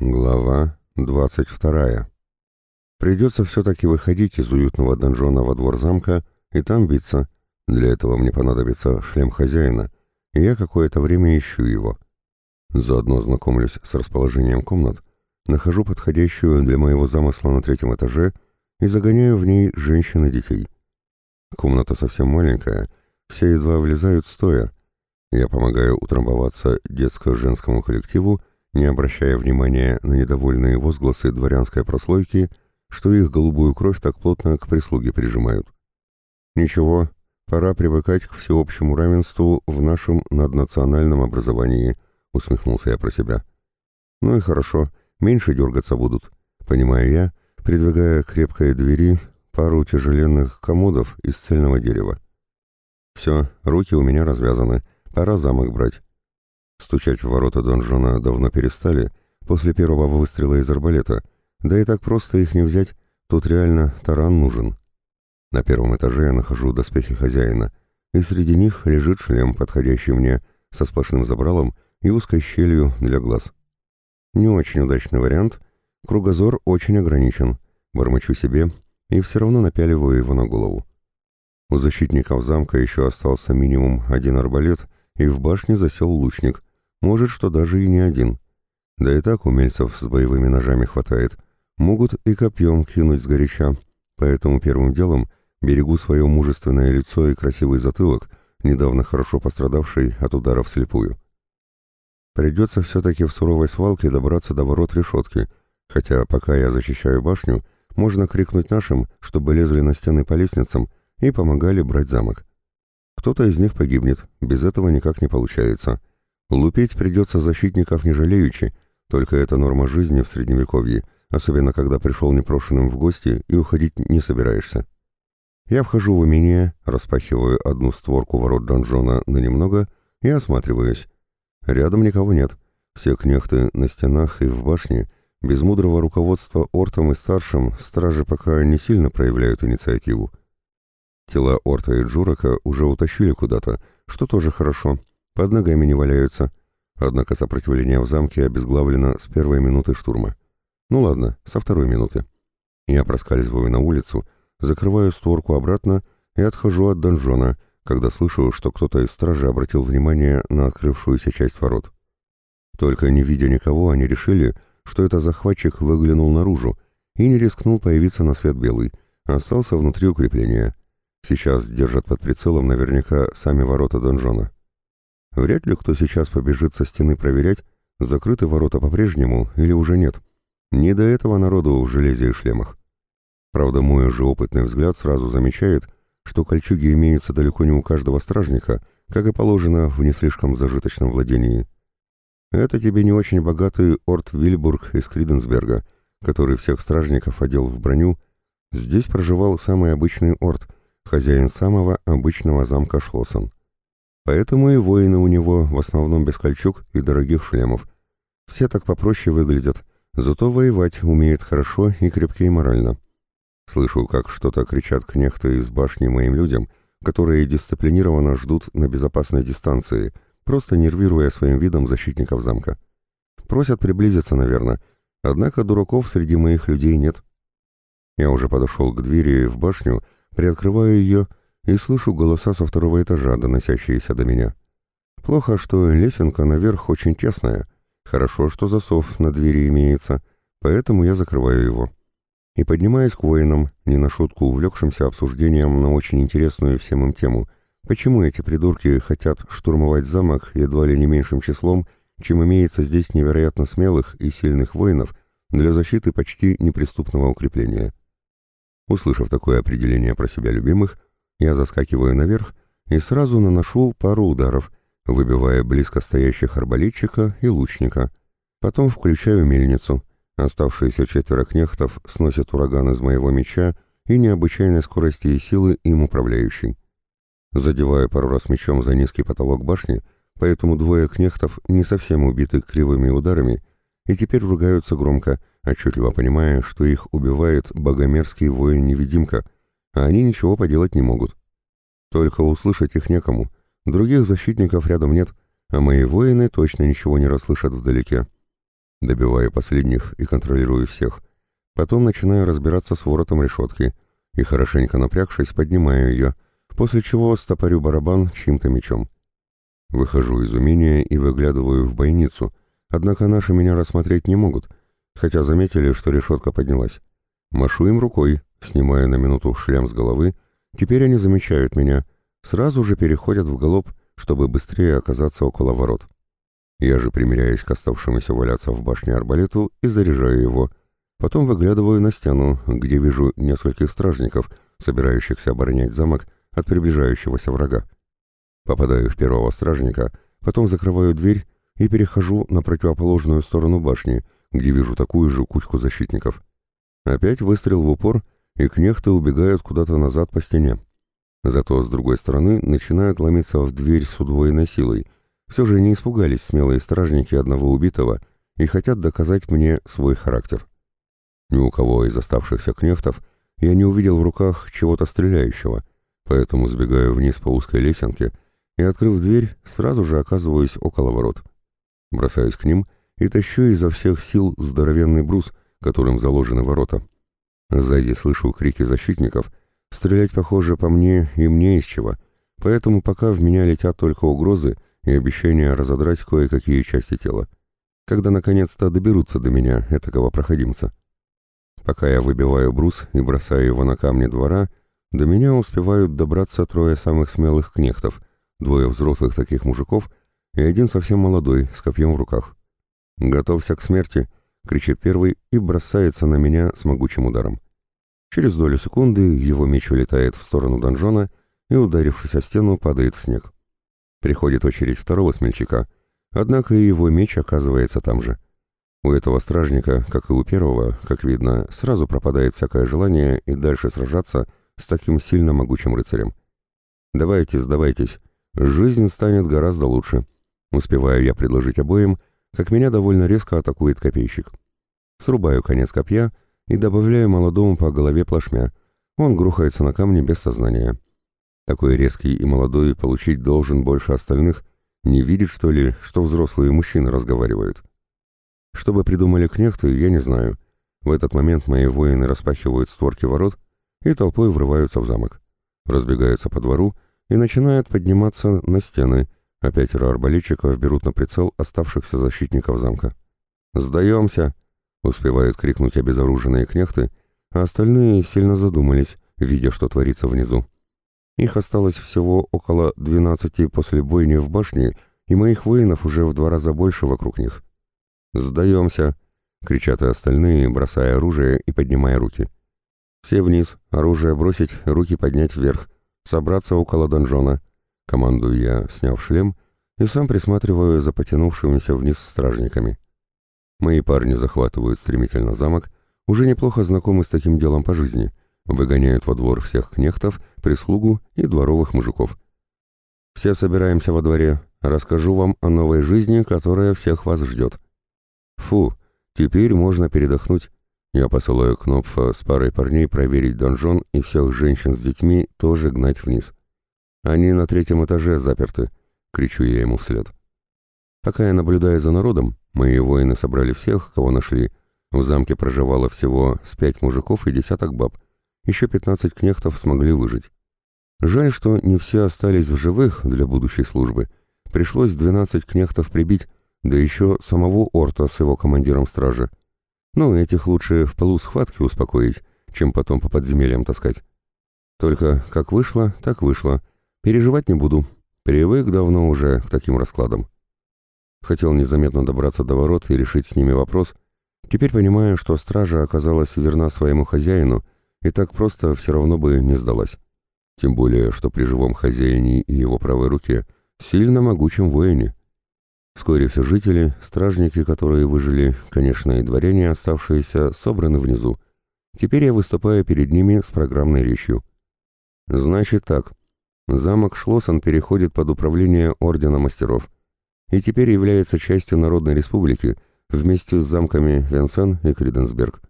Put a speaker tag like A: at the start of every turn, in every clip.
A: Глава 22. Придется все-таки выходить из уютного донжона во двор замка и там биться. Для этого мне понадобится шлем хозяина, и я какое-то время ищу его. Заодно знакомлюсь с расположением комнат, нахожу подходящую для моего замысла на третьем этаже и загоняю в ней женщин и детей. Комната совсем маленькая, все едва влезают стоя. Я помогаю утрамбоваться детско-женскому коллективу не обращая внимания на недовольные возгласы дворянской прослойки, что их голубую кровь так плотно к прислуге прижимают. Ничего, пора привыкать к всеобщему равенству в нашем наднациональном образовании, усмехнулся я про себя. Ну и хорошо, меньше дергаться будут, понимаю я, придвигая к крепкой двери пару тяжеленных комодов из цельного дерева. Все, руки у меня развязаны, пора замок брать. Стучать в ворота донжона давно перестали, после первого выстрела из арбалета, да и так просто их не взять, тут реально таран нужен. На первом этаже я нахожу доспехи хозяина, и среди них лежит шлем, подходящий мне, со сплошным забралом и узкой щелью для глаз. Не очень удачный вариант, кругозор очень ограничен, бормочу себе и все равно напяливаю его на голову. У защитников замка еще остался минимум один арбалет, и в башне засел лучник, может, что даже и не один. Да и так умельцев с боевыми ножами хватает. Могут и копьем кинуть сгоряча. Поэтому первым делом берегу свое мужественное лицо и красивый затылок, недавно хорошо пострадавший от ударов слепую. Придется все-таки в суровой свалке добраться до ворот решетки, хотя пока я защищаю башню, можно крикнуть нашим, чтобы лезли на стены по лестницам и помогали брать замок. Кто-то из них погибнет, без этого никак не получается. Лупить придется защитников не жалеючи, только это норма жизни в Средневековье, особенно когда пришел непрошенным в гости и уходить не собираешься. Я вхожу в умение, распахиваю одну створку ворот донжона на немного и осматриваюсь. Рядом никого нет. Все кнехты на стенах и в башне. Без мудрого руководства Ортом и Старшим стражи пока не сильно проявляют инициативу. Тела Орта и Джурака уже утащили куда-то, что тоже хорошо. Под ногами не валяются. Однако сопротивление в замке обезглавлено с первой минуты штурма. Ну ладно, со второй минуты. Я проскальзываю на улицу, закрываю створку обратно и отхожу от донжона, когда слышу, что кто-то из стражи обратил внимание на открывшуюся часть ворот. Только не видя никого, они решили, что это захватчик выглянул наружу и не рискнул появиться на свет белый, остался внутри укрепления. Сейчас держат под прицелом наверняка сами ворота донжона. Вряд ли кто сейчас побежит со стены проверять, закрыты ворота по-прежнему или уже нет. Не до этого народу в железе и шлемах. Правда, мой же опытный взгляд сразу замечает, что кольчуги имеются далеко не у каждого стражника, как и положено в не слишком зажиточном владении. Это тебе не очень богатый Орт Вильбург из Криденсберга, который всех стражников одел в броню. Здесь проживал самый обычный Орт, хозяин самого обычного замка Шлоссен. Поэтому и воины у него в основном без кольчуг и дорогих шлемов. Все так попроще выглядят, зато воевать умеют хорошо и крепкие морально. Слышу, как что-то кричат кнехты из башни моим людям, которые дисциплинированно ждут на безопасной дистанции, просто нервируя своим видом защитников замка. Просят приблизиться, наверное, однако дураков среди моих людей нет. Я уже подошел к двери в башню, приоткрываю ее и слышу голоса со второго этажа, доносящиеся до меня. Плохо, что лесенка наверх очень тесная. Хорошо, что засов на двери имеется, поэтому я закрываю его. И поднимаюсь к воинам, не на шутку увлекшимся обсуждением на очень интересную всем им тему. Почему эти придурки хотят штурмовать замок едва ли не меньшим числом, чем имеется здесь невероятно смелых и сильных воинов для защиты почти неприступного укрепления? Услышав такое определение про себя любимых, я заскакиваю наверх и сразу наношу пару ударов, выбивая близко стоящих арбалетчика и лучника. Потом включаю мельницу. Оставшиеся четверо кнехтов сносят ураган из моего меча и необычайной скорости и силы им управляющий. Задеваю пару раз мечом за низкий потолок башни, поэтому двое кнехтов не совсем убиты кривыми ударами и теперь ругаются громко, отчетливо понимая, что их убивает богомерзкий воин-невидимка — а они ничего поделать не могут. Только услышать их некому, других защитников рядом нет, а мои воины точно ничего не расслышат вдалеке. Добиваю последних и контролирую всех. Потом начинаю разбираться с воротом решетки и, хорошенько напрягшись, поднимаю ее, после чего стопорю барабан чьим-то мечом. Выхожу из умения и выглядываю в бойницу, однако наши меня рассмотреть не могут, хотя заметили, что решетка поднялась. Машу им рукой, снимая на минуту шлем с головы, теперь они замечают меня, сразу же переходят в галоп, чтобы быстрее оказаться около ворот. Я же примеряюсь к оставшемуся валяться в башне арбалету и заряжаю его. Потом выглядываю на стену, где вижу нескольких стражников, собирающихся оборонять замок от приближающегося врага. Попадаю в первого стражника, потом закрываю дверь и перехожу на противоположную сторону башни, где вижу такую же кучку защитников. Опять выстрел в упор, и кнехты убегают куда-то назад по стене. Зато с другой стороны начинают ломиться в дверь с удвоенной силой — все же не испугались смелые стражники одного убитого и хотят доказать мне свой характер. Ни у кого из оставшихся кнехтов я не увидел в руках чего-то стреляющего, поэтому сбегаю вниз по узкой лесенке и, открыв дверь, сразу же оказываюсь около ворот. Бросаюсь к ним и тащу изо всех сил здоровенный брус, которым заложены ворота. Сзади слышу крики защитников, стрелять, похоже, по мне и мне из чего, поэтому пока в меня летят только угрозы, и обещание разодрать кое-какие части тела, когда наконец-то доберутся до меня, этакого проходимца. Пока я выбиваю брус и бросаю его на камни двора, до меня успевают добраться трое самых смелых кнехтов, двое взрослых таких мужиков и один совсем молодой, с копьем в руках. «Готовься к смерти!» — кричит первый и бросается на меня с могучим ударом. Через долю секунды его меч улетает в сторону донжона и, ударившись о стену, падает в снег. Приходит очередь второго смельчака, однако и его меч оказывается там же. У этого стражника, как и у первого, как видно, сразу пропадает всякое желание и дальше сражаться с таким сильно могучим рыцарем. «Давайте, сдавайтесь, жизнь станет гораздо лучше», успеваю я предложить обоим, как меня довольно резко атакует копейщик. Срубаю конец копья и добавляю молодому по голове плашмя. Он грухается на камне без сознания. Такой резкий и молодой получить должен больше остальных, не видит, что ли, что взрослые мужчины разговаривают. Что бы придумали кнехты, я не знаю. В этот момент мои воины распахивают створки ворот и толпой врываются в замок. Разбегаются по двору и начинают подниматься на стены, а пятеро арбалетчиков берут на прицел оставшихся защитников замка. «Сдаемся!» — успевают крикнуть обезоруженные кнехты, а остальные сильно задумались, видя, что творится внизу. Их осталось всего около 12 после бойни в башне, и моих воинов уже в два раза больше вокруг них. «Сдаемся!» — кричат и остальные, бросая оружие и поднимая руки. «Все вниз, оружие бросить, руки поднять вверх, собраться около донжона», — командую я, сняв шлем, и сам присматриваю за потянувшимися вниз стражниками. Мои парни захватывают стремительно замок, уже неплохо знакомы с таким делом по жизни — Выгоняют во двор всех кнехтов, прислугу и дворовых мужиков. Все собираемся во дворе. Расскажу вам о новой жизни, которая всех вас ждет. Фу, теперь можно передохнуть. Я посылаю Кнопфа с парой парней проверить донжон и всех женщин с детьми тоже гнать вниз. Они на третьем этаже заперты, кричу я ему вслед. Пока я наблюдаю за народом, мои воины собрали всех, кого нашли. В замке проживало всего с пять мужиков и десяток баб еще 15 кнехтов смогли выжить. Жаль, что не все остались в живых для будущей службы. Пришлось 12 кнехтов прибить, да еще самого Орта с его командиром стражи. Ну, этих лучше в полу схватки успокоить, чем потом по подземельям таскать. Только как вышло, так вышло. Переживать не буду. Привык давно уже к таким раскладам. Хотел незаметно добраться до ворот и решить с ними вопрос. Теперь понимаю, что стража оказалась верна своему хозяину — и так просто все равно бы не сдалась. Тем более, что при живом хозяине и его правой руке сильно могучем воине. Вскоре все жители, стражники, которые выжили, конечно, и дворяне, оставшиеся, собраны внизу. Теперь я выступаю перед ними с программной речью. Значит так, замок Шлоссан переходит под управление Ордена Мастеров и теперь является частью Народной Республики вместе с замками Венсен и Криденсберг.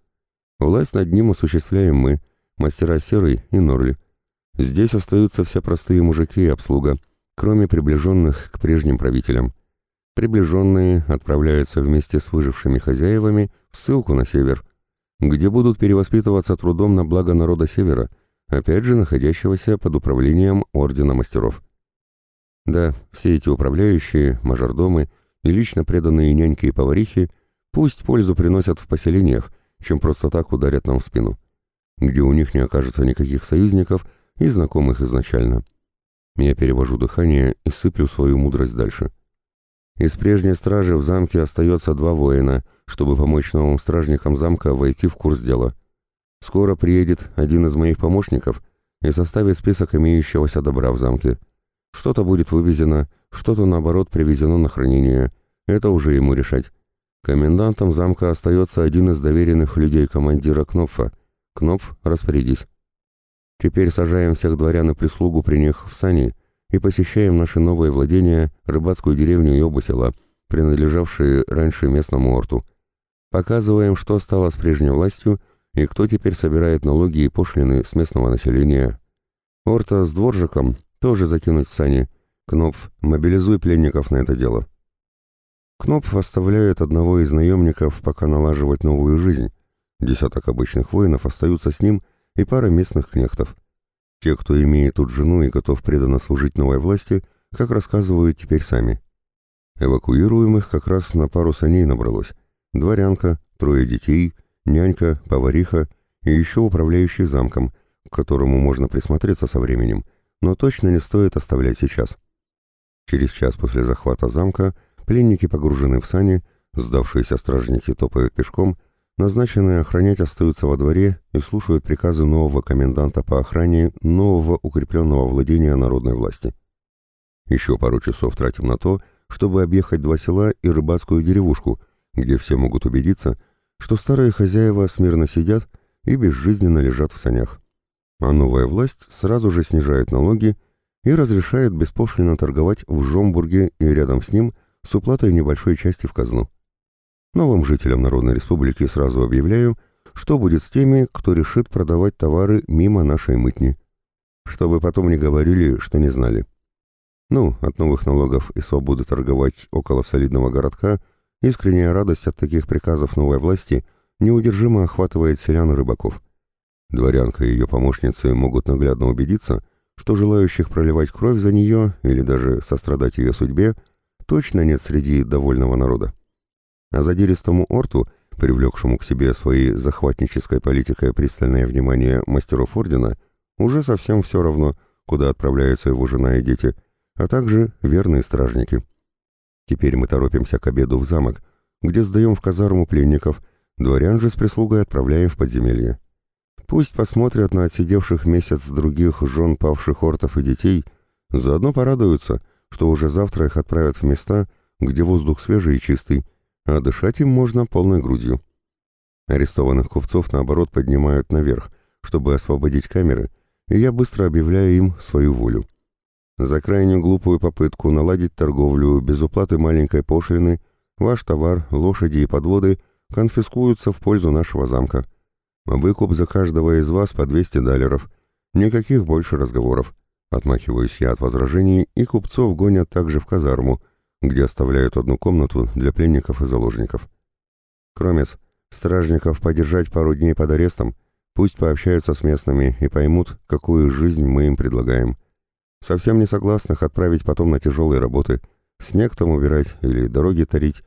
A: Власть над ним осуществляем мы, мастера Серый и Норли. Здесь остаются все простые мужики и обслуга, кроме приближенных к прежним правителям. Приближенные отправляются вместе с выжившими хозяевами в ссылку на север, где будут перевоспитываться трудом на благо народа севера, опять же находящегося под управлением Ордена Мастеров. Да, все эти управляющие, мажордомы и лично преданные няньки и поварихи пусть пользу приносят в поселениях, чем просто так ударят нам в спину, где у них не окажется никаких союзников и знакомых изначально. Я перевожу дыхание и сыплю свою мудрость дальше. Из прежней стражи в замке остается два воина, чтобы помочь новым стражникам замка войти в курс дела. Скоро приедет один из моих помощников и составит список имеющегося добра в замке. Что-то будет вывезено, что-то, наоборот, привезено на хранение. Это уже ему решать. Комендантом замка остается один из доверенных людей командира Кнопфа. Кнопф, распорядись. Теперь сажаем всех дворян и прислугу при них в сани и посещаем наши новые владения, рыбацкую деревню и оба села, принадлежавшие раньше местному орту. Показываем, что стало с прежней властью и кто теперь собирает налоги и пошлины с местного населения. Орта с дворжиком тоже закинуть в сани. Кнопф, мобилизуй пленников на это дело. Кнопф оставляет одного из наемников пока налаживать новую жизнь. Десяток обычных воинов остаются с ним и пара местных кнехтов. Те, кто имеет тут жену и готов преданно служить новой власти, как рассказывают теперь сами. Эвакуируемых как раз на пару саней набралось. Дворянка, трое детей, нянька, повариха и еще управляющий замком, к которому можно присмотреться со временем, но точно не стоит оставлять сейчас. Через час после захвата замка пленники погружены в сани, сдавшиеся стражники топают пешком, Назначенные охранять остаются во дворе и слушают приказы нового коменданта по охране нового укрепленного владения народной власти. Еще пару часов тратим на то, чтобы объехать два села и рыбацкую деревушку, где все могут убедиться, что старые хозяева смирно сидят и безжизненно лежат в санях. А новая власть сразу же снижает налоги и разрешает беспошлино торговать в Жомбурге и рядом с ним с уплатой небольшой части в казну. Новым жителям Народной Республики сразу объявляю, что будет с теми, кто решит продавать товары мимо нашей мытни. Чтобы потом не говорили, что не знали. Ну, от новых налогов и свободы торговать около солидного городка искренняя радость от таких приказов новой власти неудержимо охватывает селян и рыбаков. Дворянка и ее помощницы могут наглядно убедиться, что желающих проливать кровь за нее или даже сострадать ее судьбе точно нет среди довольного народа. А задиристому Орту, привлекшему к себе своей захватнической политикой пристальное внимание мастеров Ордена, уже совсем все равно, куда отправляются его жена и дети, а также верные стражники. Теперь мы торопимся к обеду в замок, где сдаем в казарму пленников, дворян же с прислугой отправляем в подземелье. Пусть посмотрят на отсидевших месяц других жен павших ортов и детей, заодно порадуются, что уже завтра их отправят в места, где воздух свежий и чистый, а дышать им можно полной грудью. Арестованных купцов, наоборот, поднимают наверх, чтобы освободить камеры, и я быстро объявляю им свою волю. За крайнюю глупую попытку наладить торговлю без уплаты маленькой пошлины ваш товар, лошади и подводы конфискуются в пользу нашего замка. Выкуп за каждого из вас по 200 далеров. Никаких больше разговоров. Отмахиваюсь я от возражений, и купцов гонят также в казарму, где оставляют одну комнату для пленников и заложников. Кроме стражников подержать пару дней под арестом, пусть пообщаются с местными и поймут, какую жизнь мы им предлагаем. Совсем не согласных отправить потом на тяжелые работы, снег там убирать или дороги тарить.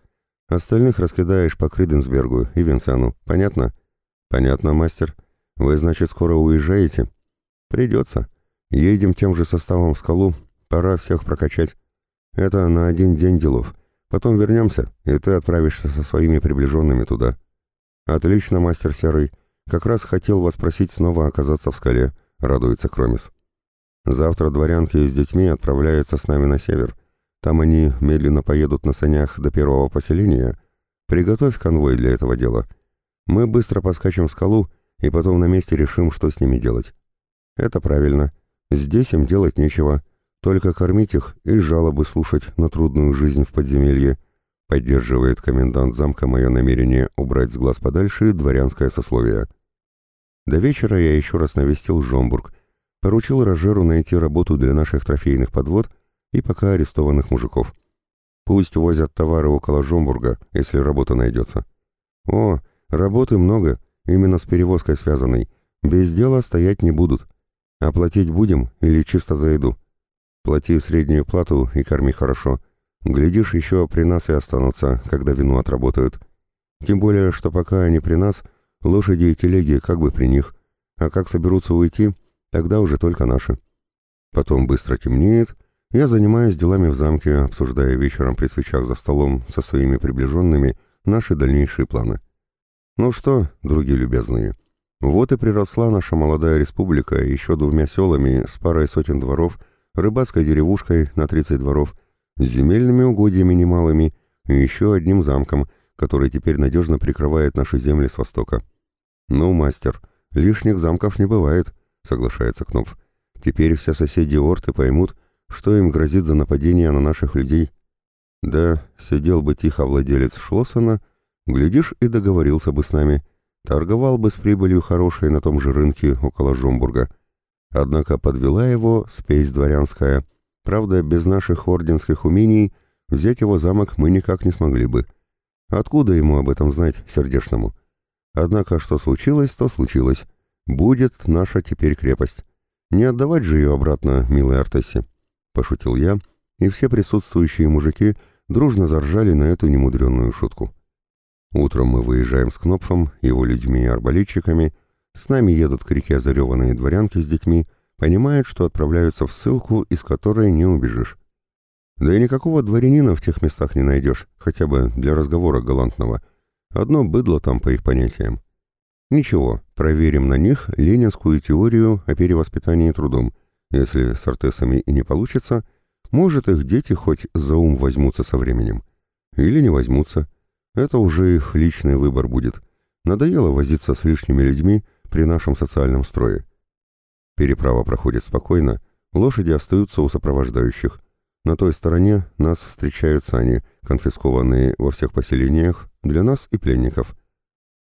A: Остальных раскидаешь по Криденсбергу и Винсану, понятно? Понятно, мастер. Вы, значит, скоро уезжаете? Придется. Едем тем же составом в скалу, пора всех прокачать. Это на один день делов. Потом вернемся, и ты отправишься со своими приближенными туда. Отлично, мастер Серый. Как раз хотел вас просить снова оказаться в скале, радуется Кромис. Завтра дворянки с детьми отправляются с нами на север. Там они медленно поедут на санях до первого поселения. Приготовь конвой для этого дела. Мы быстро поскачем в скалу, и потом на месте решим, что с ними делать. Это правильно. Здесь им делать нечего. Только кормить их и жалобы слушать на трудную жизнь в подземелье. Поддерживает комендант замка мое намерение убрать с глаз подальше дворянское сословие. До вечера я еще раз навестил Жомбург, поручил Рожеру найти работу для наших трофейных подвод и пока арестованных мужиков. Пусть возят товары около Жомбурга, если работа найдется. О, работы много, именно с перевозкой связанной. Без дела стоять не будут. Оплатить будем или чисто за еду? Плати среднюю плату и корми хорошо. Глядишь, еще при нас и останутся, когда вину отработают. Тем более, что пока они при нас, лошади и телеги как бы при них, а как соберутся уйти, тогда уже только наши. Потом быстро темнеет, я занимаюсь делами в замке, обсуждая вечером при свечах за столом со своими приближенными наши дальнейшие планы. Ну что, другие любезные, вот и приросла наша молодая республика еще двумя селами с парой сотен дворов, рыбацкой деревушкой на 30 дворов, с земельными угодьями немалыми и еще одним замком, который теперь надежно прикрывает наши земли с востока. «Ну, мастер, лишних замков не бывает», — соглашается Кнопф. «Теперь все соседи Орты поймут, что им грозит за нападение на наших людей». «Да, сидел бы тихо владелец Шлоссона, глядишь, и договорился бы с нами», торговал бы с прибылью хорошей на том же рынке около Жомбурга. Однако подвела его спесь дворянская. Правда, без наших орденских умений взять его замок мы никак не смогли бы. Откуда ему об этом знать, сердечному? Однако, что случилось, то случилось. Будет наша теперь крепость. Не отдавать же ее обратно, милой Артессе. Пошутил я, и все присутствующие мужики дружно заржали на эту немудренную шутку. Утром мы выезжаем с Кнопфом, его людьми и арбалетчиками, с нами едут к реке зареванные дворянки с детьми, понимают, что отправляются в ссылку, из которой не убежишь. Да и никакого дворянина в тех местах не найдешь, хотя бы для разговора галантного. Одно быдло там по их понятиям. Ничего, проверим на них ленинскую теорию о перевоспитании трудом. Если с артесами и не получится, может их дети хоть за ум возьмутся со временем. Или не возьмутся. Это уже их личный выбор будет. Надоело возиться с лишними людьми при нашем социальном строе. Переправа проходит спокойно, лошади остаются у сопровождающих. На той стороне нас встречают сани, конфискованные во всех поселениях, для нас и пленников.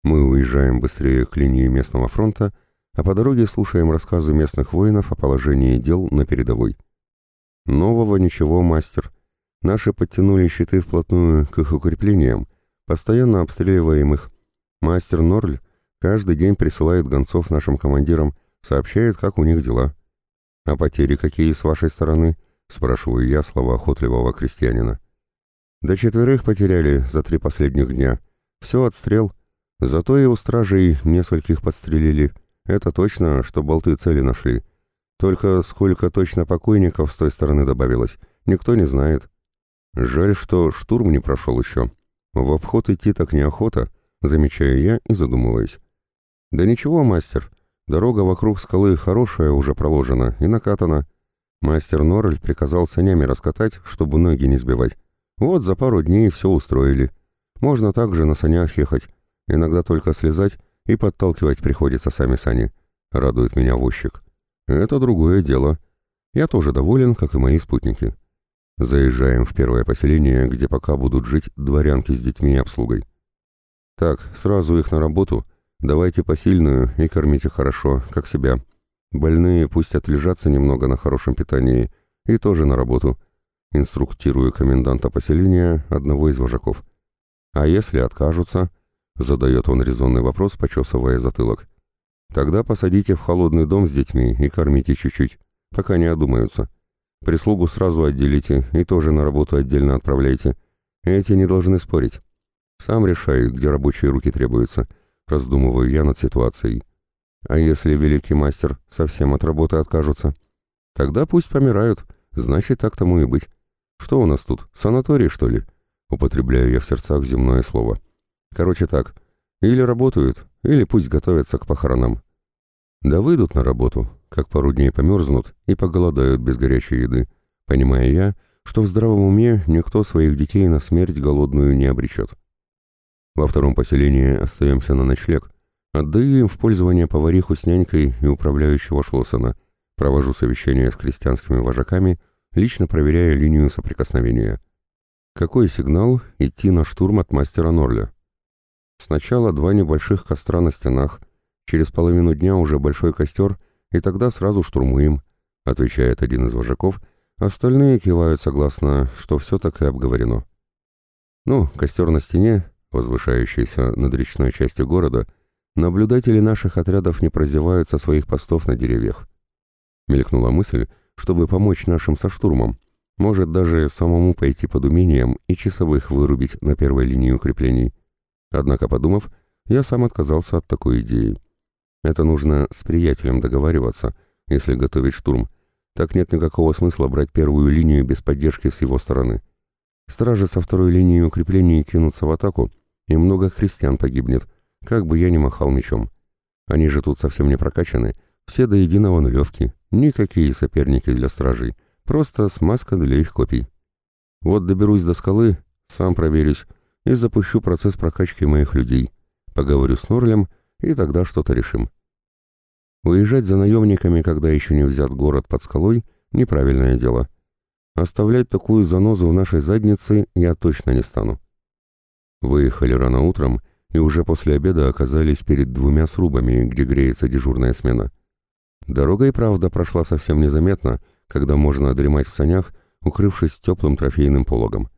A: Мы уезжаем быстрее к линии местного фронта, а по дороге слушаем рассказы местных воинов о положении дел на передовой. Нового ничего, мастер. Наши подтянули щиты вплотную к их укреплениям, Постоянно обстреливаем их. Мастер Норль каждый день присылает гонцов нашим командирам, сообщает, как у них дела. «А потери какие с вашей стороны?» — спрашиваю я слова охотливого крестьянина. «До четверых потеряли за три последних дня. Все отстрел. Зато и у стражей нескольких подстрелили. Это точно, что болты цели нашли. Только сколько точно покойников с той стороны добавилось, никто не знает. Жаль, что штурм не прошел еще». В обход идти так неохота, замечаю я и задумываюсь. Да ничего, мастер, дорога вокруг скалы хорошая уже проложена и накатана. Мастер Норль приказал санями раскатать, чтобы ноги не сбивать. Вот за пару дней все устроили. Можно также на санях ехать, иногда только слезать и подталкивать приходится сами сани. Радует меня возчик. Это другое дело. Я тоже доволен, как и мои спутники. Заезжаем в первое поселение, где пока будут жить дворянки с детьми и обслугой. Так, сразу их на работу, давайте посильную и кормите хорошо, как себя. Больные пусть отлежатся немного на хорошем питании и тоже на работу. Инструктирую коменданта поселения, одного из вожаков. А если откажутся, задает он резонный вопрос, почесывая затылок. Тогда посадите в холодный дом с детьми и кормите чуть-чуть, пока не одумаются. Прислугу сразу отделите и тоже на работу отдельно отправляйте. Эти не должны спорить. Сам решай, где рабочие руки требуются. Раздумываю я над ситуацией. А если великий мастер совсем от работы откажутся? Тогда пусть помирают. Значит, так тому и быть. Что у нас тут, санаторий, что ли? Употребляю я в сердцах земное слово. Короче так, или работают, или пусть готовятся к похоронам. Да выйдут на работу, как пару дней померзнут и поголодают без горячей еды, понимая я, что в здравом уме никто своих детей на смерть голодную не обречет. Во втором поселении остаемся на ночлег, отдаю им в пользование повариху с нянькой и управляющего Шлоссона, провожу совещание с крестьянскими вожаками, лично проверяя линию соприкосновения. Какой сигнал идти на штурм от мастера Норля? Сначала два небольших костра на стенах — Через половину дня уже большой костер, и тогда сразу штурмуем», — отвечает один из вожаков, Остальные кивают согласно, что все так и обговорено. Ну, костер на стене, возвышающийся над речной частью города, наблюдатели наших отрядов не прозевают со своих постов на деревьях. Мелькнула мысль, чтобы помочь нашим со штурмом, может даже самому пойти под умением и часовых вырубить на первой линии укреплений. Однако, подумав, я сам отказался от такой идеи. Это нужно с приятелем договариваться, если готовить штурм. Так нет никакого смысла брать первую линию без поддержки с его стороны. Стражи со второй линии укреплений кинутся в атаку, и много христиан погибнет, как бы я ни махал мечом. Они же тут совсем не прокачаны, все до единого нулевки, никакие соперники для стражей, просто смазка для их копий. Вот доберусь до скалы, сам проверюсь и запущу процесс прокачки моих людей. Поговорю с Норлем, и тогда что-то решим. Уезжать за наемниками, когда еще не взят город под скалой, неправильное дело. Оставлять такую занозу в нашей заднице я точно не стану. Выехали рано утром и уже после обеда оказались перед двумя срубами, где греется дежурная смена. Дорога и правда прошла совсем незаметно, когда можно дремать в санях, укрывшись теплым трофейным пологом.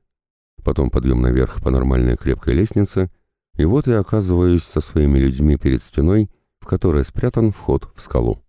A: Потом подъем наверх по нормальной крепкой лестнице, и вот я оказываюсь со своими людьми перед стеной, в которой спрятан вход в скалу.